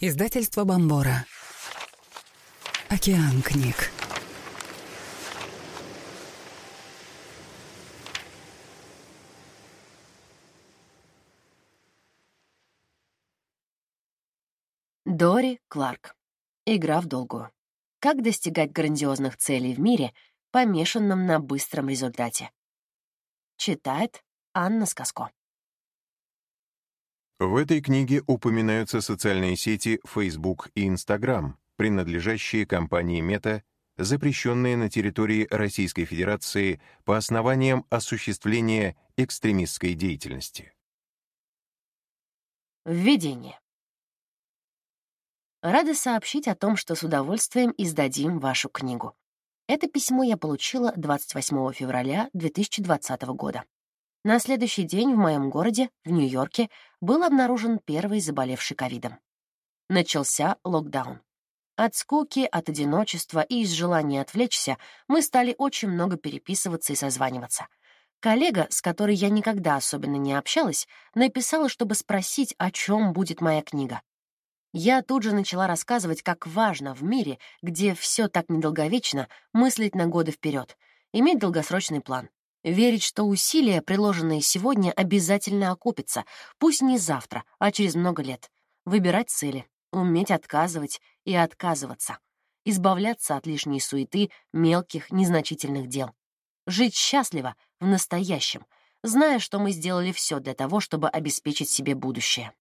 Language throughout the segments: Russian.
Издательство Бомбора. Океан книг. Дори Кларк. Игра в долгую. Как достигать грандиозных целей в мире, помешанном на быстром результате. Читает Анна Сказко. В этой книге упоминаются социальные сети Facebook и Instagram, принадлежащие компании Meta, запрещенные на территории Российской Федерации по основаниям осуществления экстремистской деятельности. Введение. Рада сообщить о том, что с удовольствием издадим вашу книгу. Это письмо я получила 28 февраля 2020 года. На следующий день в моем городе, в Нью-Йорке, был обнаружен первый заболевший ковидом. Начался локдаун. От скуки, от одиночества и из желания отвлечься мы стали очень много переписываться и созваниваться. Коллега, с которой я никогда особенно не общалась, написала, чтобы спросить, о чем будет моя книга. Я тут же начала рассказывать, как важно в мире, где все так недолговечно, мыслить на годы вперед, иметь долгосрочный план. Верить, что усилия, приложенные сегодня, обязательно окупятся, пусть не завтра, а через много лет. Выбирать цели, уметь отказывать и отказываться. Избавляться от лишней суеты, мелких, незначительных дел. Жить счастливо в настоящем, зная, что мы сделали все для того, чтобы обеспечить себе будущее.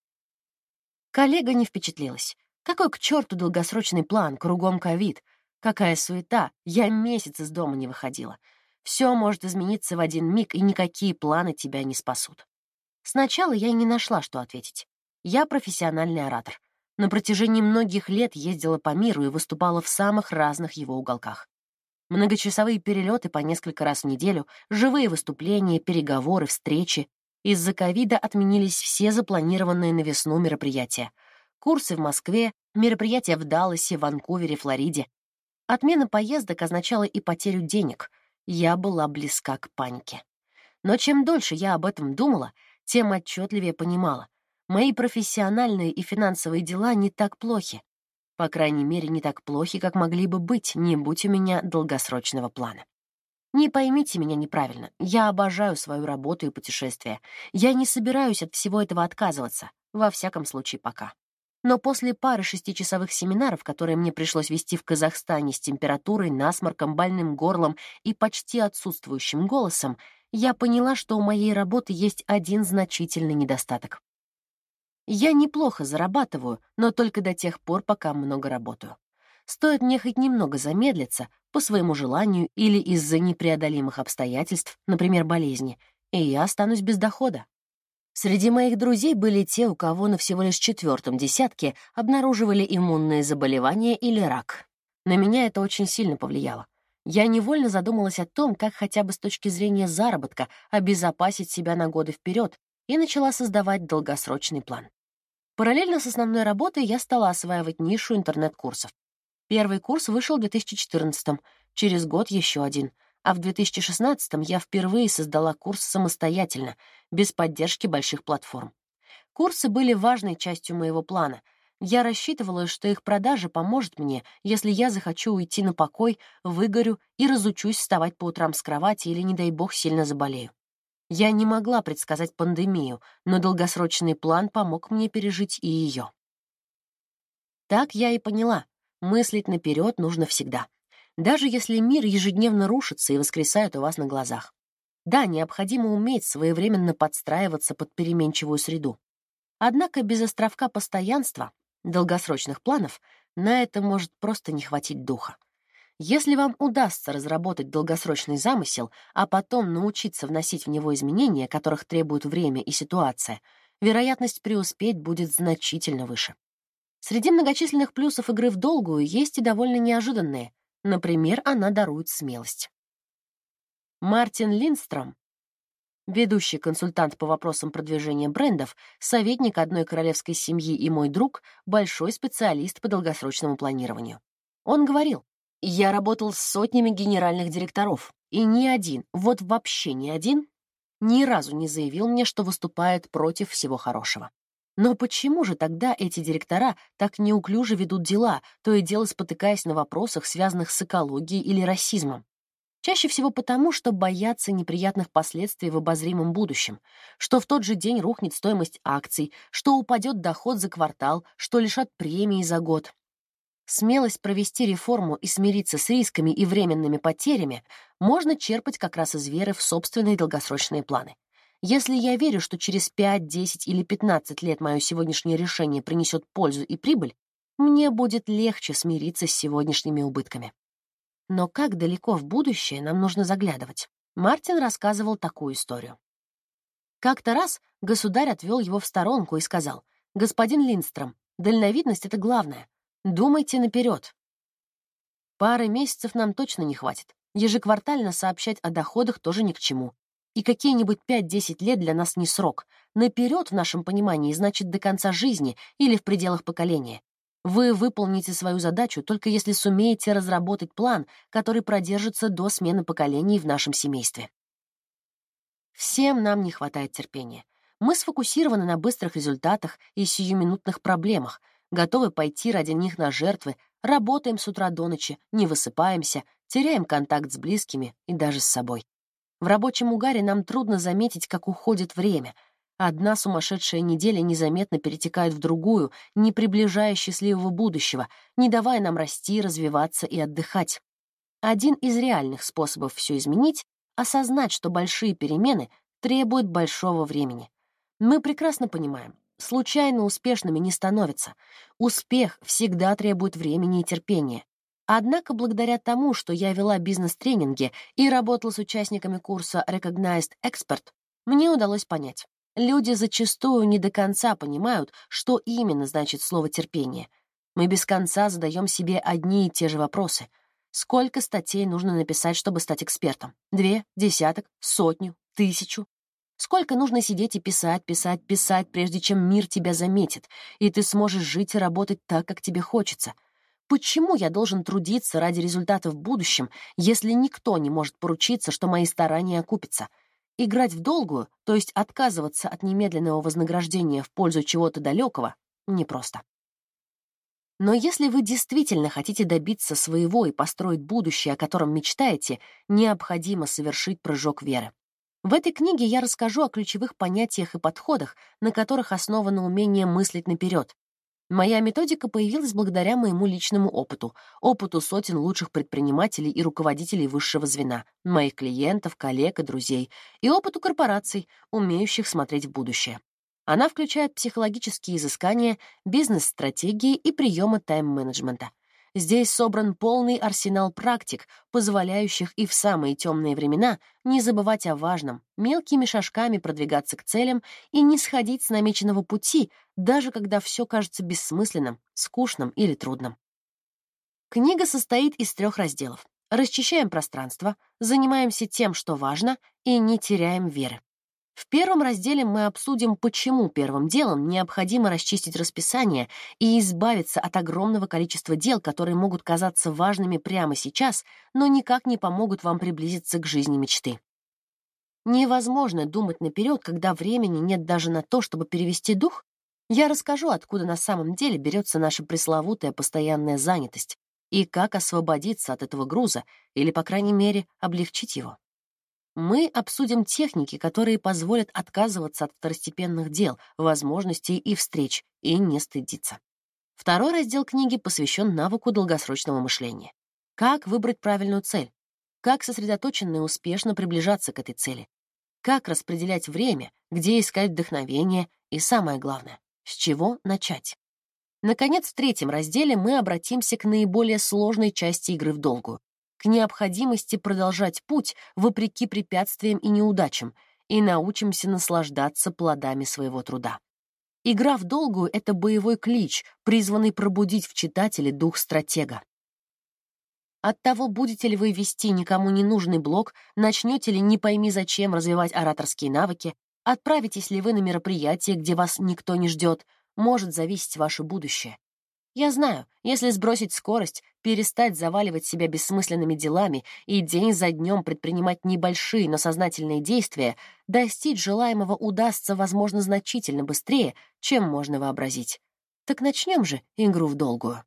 Коллега не впечатлилась. Какой к черту долгосрочный план, кругом ковид? Какая суета, я месяц из дома не выходила. Все может измениться в один миг, и никакие планы тебя не спасут. Сначала я и не нашла, что ответить. Я профессиональный оратор. На протяжении многих лет ездила по миру и выступала в самых разных его уголках. Многочасовые перелеты по несколько раз в неделю, живые выступления, переговоры, встречи. Из-за ковида отменились все запланированные на весну мероприятия. Курсы в Москве, мероприятия в Далласе, Ванкувере, Флориде. Отмена поездок означала и потерю денег — я была близка к панике. Но чем дольше я об этом думала, тем отчетливее понимала. Мои профессиональные и финансовые дела не так плохи. По крайней мере, не так плохи, как могли бы быть, не будь у меня долгосрочного плана. Не поймите меня неправильно. Я обожаю свою работу и путешествия. Я не собираюсь от всего этого отказываться. Во всяком случае, пока. Но после пары шестичасовых семинаров, которые мне пришлось вести в Казахстане с температурой, насморком, больным горлом и почти отсутствующим голосом, я поняла, что у моей работы есть один значительный недостаток. Я неплохо зарабатываю, но только до тех пор, пока много работаю. Стоит мне хоть немного замедлиться, по своему желанию или из-за непреодолимых обстоятельств, например, болезни, и я останусь без дохода. Среди моих друзей были те, у кого на всего лишь четвертом десятке обнаруживали иммунные заболевания или рак. На меня это очень сильно повлияло. Я невольно задумалась о том, как хотя бы с точки зрения заработка обезопасить себя на годы вперед, и начала создавать долгосрочный план. Параллельно с основной работой я стала осваивать нишу интернет-курсов. Первый курс вышел в 2014 через год еще один — а в 2016-м я впервые создала курс самостоятельно, без поддержки больших платформ. Курсы были важной частью моего плана. Я рассчитывала, что их продажа поможет мне, если я захочу уйти на покой, выгорю и разучусь вставать по утрам с кровати или, не дай бог, сильно заболею. Я не могла предсказать пандемию, но долгосрочный план помог мне пережить и ее. Так я и поняла, мыслить наперед нужно всегда даже если мир ежедневно рушится и воскресает у вас на глазах. Да, необходимо уметь своевременно подстраиваться под переменчивую среду. Однако без островка постоянства, долгосрочных планов, на это может просто не хватить духа. Если вам удастся разработать долгосрочный замысел, а потом научиться вносить в него изменения, которых требует время и ситуация, вероятность преуспеть будет значительно выше. Среди многочисленных плюсов игры в долгую есть и довольно неожиданные. Например, она дарует смелость. Мартин Линдстром, ведущий консультант по вопросам продвижения брендов, советник одной королевской семьи и мой друг, большой специалист по долгосрочному планированию. Он говорил, «Я работал с сотнями генеральных директоров, и ни один, вот вообще ни один, ни разу не заявил мне, что выступает против всего хорошего. Но почему же тогда эти директора так неуклюже ведут дела, то и дело спотыкаясь на вопросах, связанных с экологией или расизмом? Чаще всего потому, что боятся неприятных последствий в обозримом будущем, что в тот же день рухнет стоимость акций, что упадет доход за квартал, что лишат премии за год. Смелость провести реформу и смириться с рисками и временными потерями можно черпать как раз из веры в собственные долгосрочные планы. Если я верю, что через 5, 10 или 15 лет мое сегодняшнее решение принесет пользу и прибыль, мне будет легче смириться с сегодняшними убытками. Но как далеко в будущее нам нужно заглядывать? Мартин рассказывал такую историю. Как-то раз государь отвел его в сторонку и сказал, «Господин Линдстром, дальновидность — это главное. Думайте наперед. Пары месяцев нам точно не хватит. Ежеквартально сообщать о доходах тоже ни к чему. И какие-нибудь 5-10 лет для нас не срок. Наперед в нашем понимании значит до конца жизни или в пределах поколения. Вы выполните свою задачу только если сумеете разработать план, который продержится до смены поколений в нашем семействе. Всем нам не хватает терпения. Мы сфокусированы на быстрых результатах и сиюминутных проблемах, готовы пойти ради них на жертвы, работаем с утра до ночи, не высыпаемся, теряем контакт с близкими и даже с собой. В рабочем угаре нам трудно заметить, как уходит время. Одна сумасшедшая неделя незаметно перетекает в другую, не приближая счастливого будущего, не давая нам расти, развиваться и отдыхать. Один из реальных способов все изменить — осознать, что большие перемены требуют большого времени. Мы прекрасно понимаем, случайно успешными не становятся. Успех всегда требует времени и терпения. Однако благодаря тому, что я вела бизнес-тренинги и работала с участниками курса Recognized Expert, мне удалось понять. Люди зачастую не до конца понимают, что именно значит слово «терпение». Мы без конца задаем себе одни и те же вопросы. Сколько статей нужно написать, чтобы стать экспертом? Две, десяток, сотню, тысячу? Сколько нужно сидеть и писать, писать, писать, прежде чем мир тебя заметит, и ты сможешь жить и работать так, как тебе хочется — Почему я должен трудиться ради результата в будущем, если никто не может поручиться, что мои старания окупятся? Играть в долгую, то есть отказываться от немедленного вознаграждения в пользу чего-то далекого, непросто. Но если вы действительно хотите добиться своего и построить будущее, о котором мечтаете, необходимо совершить прыжок веры. В этой книге я расскажу о ключевых понятиях и подходах, на которых основано умение мыслить наперед, Моя методика появилась благодаря моему личному опыту, опыту сотен лучших предпринимателей и руководителей высшего звена, моих клиентов, коллег и друзей, и опыту корпораций, умеющих смотреть в будущее. Она включает психологические изыскания, бизнес-стратегии и приемы тайм-менеджмента. Здесь собран полный арсенал практик, позволяющих и в самые темные времена не забывать о важном, мелкими шажками продвигаться к целям и не сходить с намеченного пути, даже когда все кажется бессмысленным, скучным или трудным. Книга состоит из трех разделов. Расчищаем пространство, занимаемся тем, что важно, и не теряем веры. В первом разделе мы обсудим, почему первым делом необходимо расчистить расписание и избавиться от огромного количества дел, которые могут казаться важными прямо сейчас, но никак не помогут вам приблизиться к жизни мечты. Невозможно думать наперед, когда времени нет даже на то, чтобы перевести дух. Я расскажу, откуда на самом деле берется наша пресловутая постоянная занятость и как освободиться от этого груза или, по крайней мере, облегчить его. Мы обсудим техники, которые позволят отказываться от второстепенных дел, возможностей и встреч, и не стыдиться. Второй раздел книги посвящен навыку долгосрочного мышления. Как выбрать правильную цель? Как сосредоточенно и успешно приближаться к этой цели? Как распределять время, где искать вдохновение и, самое главное, с чего начать? Наконец, в третьем разделе мы обратимся к наиболее сложной части игры в долгую к необходимости продолжать путь вопреки препятствиям и неудачам и научимся наслаждаться плодами своего труда. Игра в долгую — это боевой клич, призванный пробудить в читателе дух стратега. От того, будете ли вы вести никому не нужный блог, начнете ли не пойми зачем развивать ораторские навыки, отправитесь ли вы на мероприятие, где вас никто не ждет, может зависеть ваше будущее. Я знаю, если сбросить скорость, перестать заваливать себя бессмысленными делами и день за днем предпринимать небольшие, но сознательные действия, достичь желаемого удастся, возможно, значительно быстрее, чем можно вообразить. Так начнем же игру в долгую.